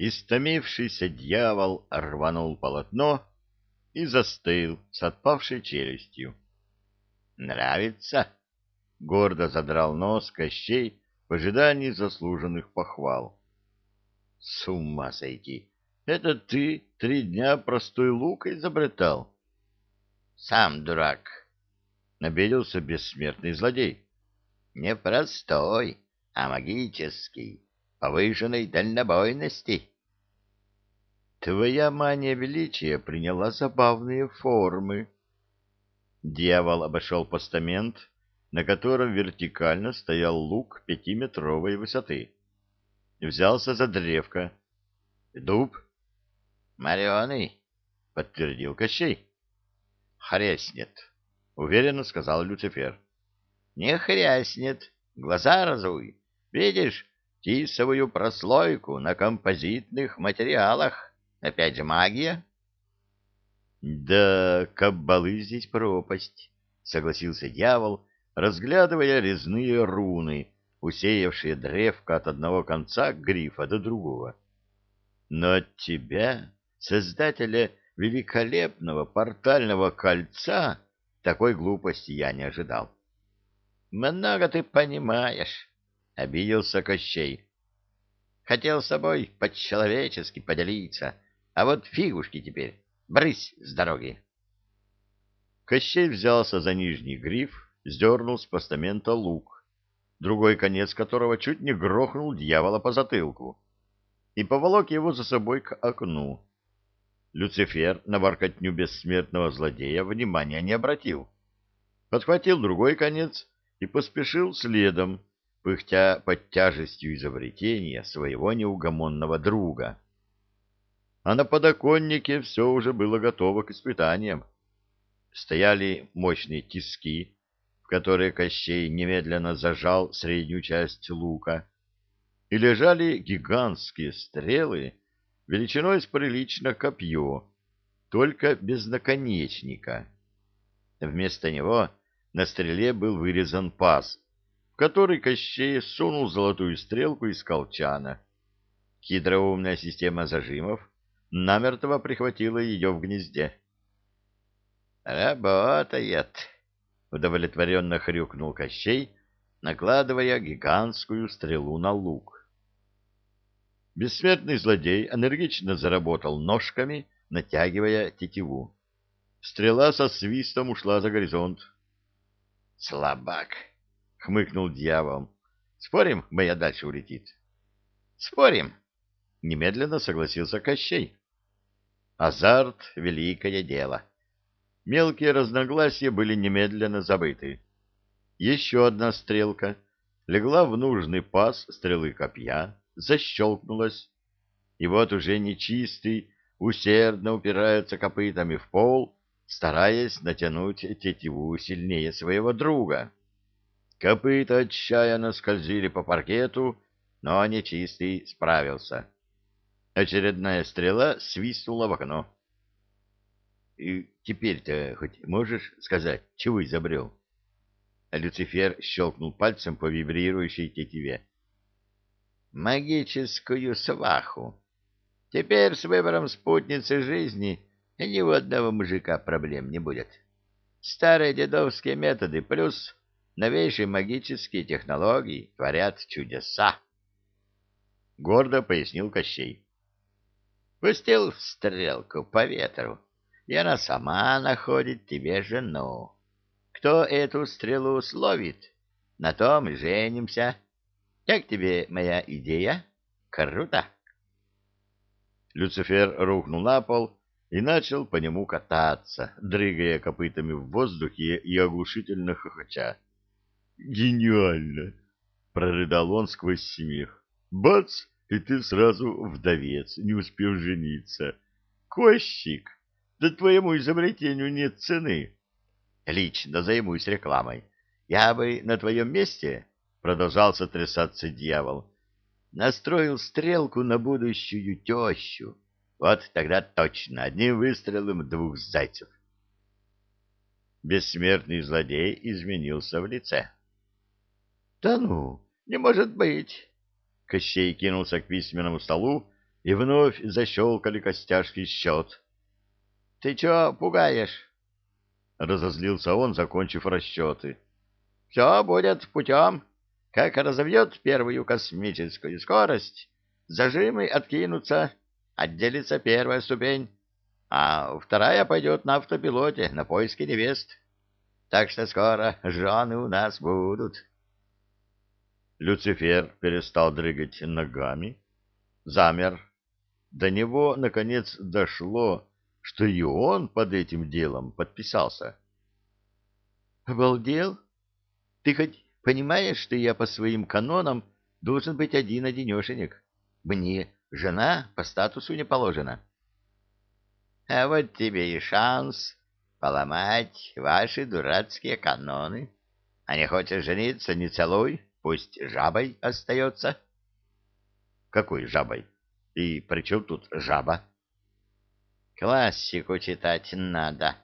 Истомившийся дьявол рванул полотно и застыл с отпавшей челюстью. «Нравится?» — гордо задрал нос Кощей в ожидании заслуженных похвал. «С ума сойти! Это ты три дня простой лук изобретал?» «Сам дурак!» — обиделся бессмертный злодей. «Не простой, а магический, повышенной дальнобойности». «Твоя мания величия приняла забавные формы». Дьявол обошел постамент, на котором вертикально стоял лук пятиметровой высоты. Взялся за древко. «Дуб?» «Мореный», — подтвердил Кощей. «Хряснет», — уверенно сказал Люцифер. «Не хряснет. Глаза разуй. Видишь тисовую прослойку на композитных материалах? Опять же магия?» «Да, каббалы здесь пропасть», — согласился дьявол, разглядывая резные руны, усеявшие древко от одного конца грифа до другого. «Но от тебя, создателя великолепного портального кольца, такой глупости я не ожидал». «Много ты понимаешь», — обиделся Кощей. «Хотел с собой по-человечески поделиться, а вот фигушки теперь, брысь с дороги». Кощей взялся за нижний гриф, сдернул с постамента лук, другой конец которого чуть не грохнул дьявола по затылку, и поволок его за собой к окну. Люцифер на воркотню бессмертного злодея внимания не обратил. Подхватил другой конец и поспешил следом, пыхтя под тяжестью изобретения своего неугомонного друга. А на подоконнике все уже было готово к испытаниям. Стояли мощные тиски, которые Кощей немедленно зажал среднюю часть лука, и лежали гигантские стрелы величиной с прилично копье, только без наконечника. Вместо него на стреле был вырезан паз, в который Кощей сунул золотую стрелку из колчана. Хитроумная система зажимов намертво прихватила ее в гнезде. «Работает!» — удовлетворенно хрюкнул Кощей, накладывая гигантскую стрелу на лук. Бессмертный злодей энергично заработал ножками, натягивая тетиву. Стрела со свистом ушла за горизонт. «Слабак!» — хмыкнул дьявол. «Спорим, моя дальше улетит?» «Спорим!» — немедленно согласился Кощей. Азарт — великое дело. Мелкие разногласия были немедленно забыты. Еще одна стрелка легла в нужный паз стрелы копья, защелкнулась, и вот уже нечистый усердно упирается копытами в пол, стараясь натянуть тетиву сильнее своего друга. Копыта отчаянно скользили по паркету, но нечистый справился. Очередная стрела свистнула в окно. И теперь-то хоть можешь сказать, чего изобрел? Люцифер щелкнул пальцем по вибрирующей тетиве. Магическую сваху. Теперь с выбором спутницы жизни ни у одного мужика проблем не будет. Старые дедовские методы плюс новейшие магические технологии творят чудеса. Гордо пояснил Кощей. Пустил стрелку по ветру и она сама находит тебе жену. Кто эту стрелу словит, на том и женимся. Как тебе моя идея? Круто!» Люцифер рухнул на пол и начал по нему кататься, дрыгая копытами в воздухе и оглушительно хохоча. «Гениально!» — прорыдал он сквозь смех. «Бац! И ты сразу вдовец, не успев жениться. Кощик!» Да твоему изобретению нет цены. Лично займусь рекламой. Я бы на твоем месте, — продолжал сотрясаться дьявол, — настроил стрелку на будущую тещу. Вот тогда точно одним выстрелом двух зайцев. Бессмертный злодей изменился в лице. — Да ну, не может быть! Кощей кинулся к письменному столу, и вновь защелкали костяшки счет. — Ты чё пугаешь? — разозлился он, закончив расчеты. — Все будет путем. Как разовьет первую космическую скорость, зажимы откинутся, отделится первая ступень, а вторая пойдет на автопилоте на поиски невест. Так что скоро жены у нас будут. Люцифер перестал дрыгать ногами, замер. До него, наконец, дошло, что и он под этим делом подписался. — Обалдел? Ты хоть понимаешь, что я по своим канонам должен быть один-одинешенек? Мне жена по статусу не положена. — А вот тебе и шанс поломать ваши дурацкие каноны. А не хочешь жениться, не целуй, пусть жабой остается. — Какой жабой? И при чем тут жаба? — Классику читать надо.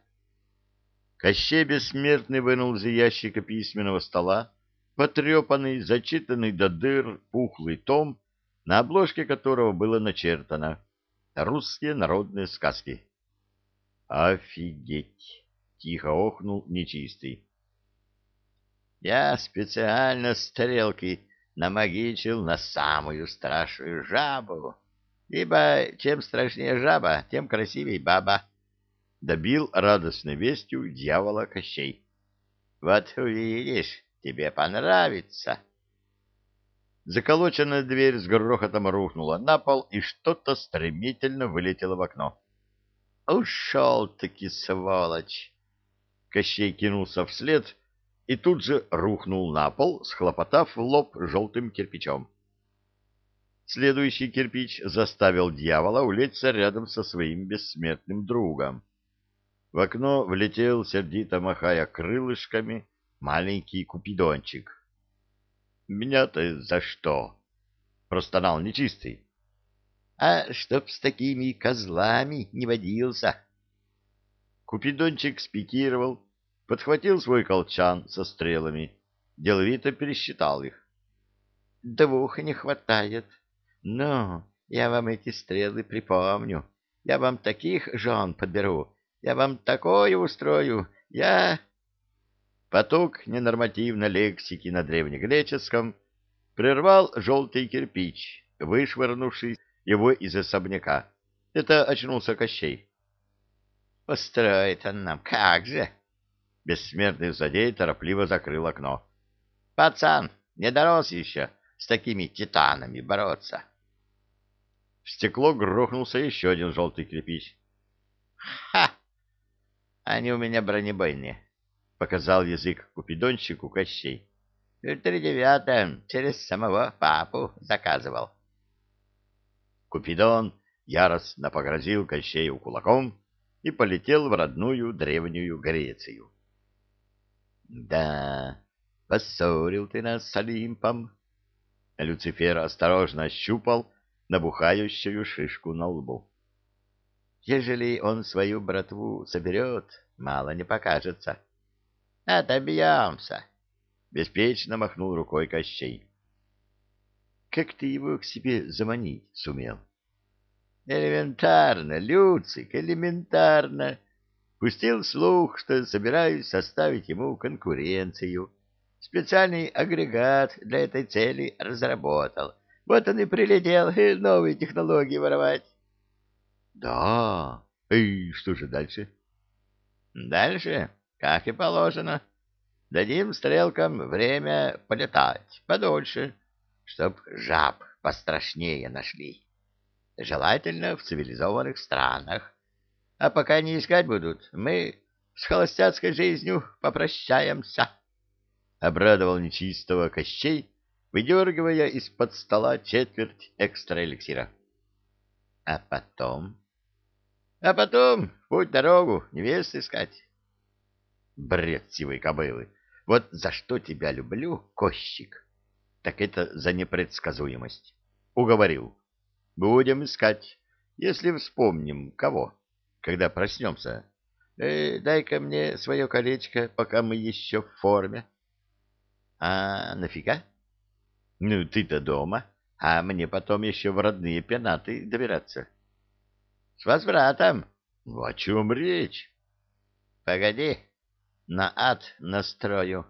Кощей Бессмертный вынул из ящика письменного стола потрепанный, зачитанный до дыр пухлый том, на обложке которого было начертано «Русские народные сказки». «Офигеть!» — тихо охнул нечистый. «Я специально стрелки намагичил на самую страшную жабу, ибо чем страшнее жаба, тем красивей баба», — добил радостной вестью дьявола Кощей. «Вот увидишь, тебе понравится». Заколоченная дверь с грохотом рухнула на пол, и что-то стремительно вылетело в окно. Ушел-таки, сволочь! Кощей кинулся вслед и тут же рухнул на пол, схлопотав лоб желтым кирпичом. Следующий кирпич заставил дьявола улечься рядом со своим бессмертным другом. В окно влетел, сердито махая крылышками, маленький купидончик. — Меня-то за что? — простонал нечистый а чтоб с такими козлами не водился. Купидончик спикировал, подхватил свой колчан со стрелами, деловито пересчитал их. Двух не хватает. Но я вам эти стрелы припомню. Я вам таких жен подберу. Я вам такое устрою. Я... Поток ненормативной лексики на древнегреческом прервал желтый кирпич, вышвырнувший его из особняка. Это очнулся Кощей. — Устроит он нам, как же! Бессмертный злодей торопливо закрыл окно. — Пацан, не дорос еще с такими титанами бороться. В стекло грохнулся еще один желтый кирпич. — Ха! Они у меня бронебойные, — показал язык купидонщику Кощей. — В тридевятом через самого папу заказывал. — Купидон яростно погрозил Кощею кулаком и полетел в родную древнюю Грецию. — Да, поссорил ты нас с Олимпом. Люцифер осторожно ощупал набухающую шишку на лбу. — Ежели он свою братву соберет, мало не покажется. — Отобьемся! — беспечно махнул рукой Кощей. Как ты его к себе заманить сумел? Элементарно, Люцик, элементарно. Пустил слух, что собираюсь составить ему конкуренцию. Специальный агрегат для этой цели разработал. Вот он и прилетел новые технологии воровать. Да, и что же дальше? Дальше, как и положено, дадим стрелкам время полетать подольше чтоб жаб пострашнее нашли. Желательно в цивилизованных странах. А пока не искать будут, мы с холостяцкой жизнью попрощаемся. Обрадовал нечистого Кощей, выдергивая из-под стола четверть экстра эликсира. А потом? А потом путь дорогу, невест искать. Бред сивой кобылы. Вот за что тебя люблю, Кощик так это за непредсказуемость. Уговорил. Будем искать, если вспомним, кого, когда проснемся. Э, дай-ка мне свое колечко, пока мы еще в форме. А нафига? Ну, ты-то дома, а мне потом еще в родные пенаты добираться. — С возвратом! — О чем речь? — Погоди, на ад настрою.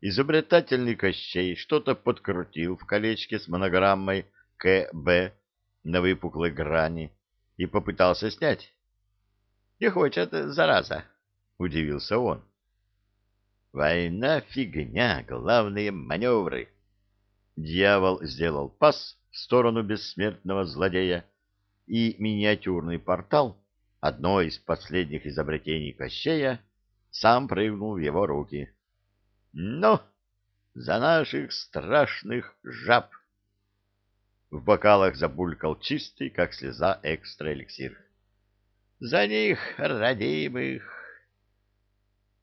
Изобретательный Кощей что-то подкрутил в колечке с монограммой КБ на выпуклой грани и попытался снять. — Не хочет, зараза, — удивился он. — Война — фигня, главные маневры. Дьявол сделал пас в сторону бессмертного злодея, и миниатюрный портал, одно из последних изобретений Кощея, сам прыгнул в его руки. — Ну, за наших страшных жаб! В бокалах забулькал чистый, как слеза, экстра-эликсир. — За них, родимых!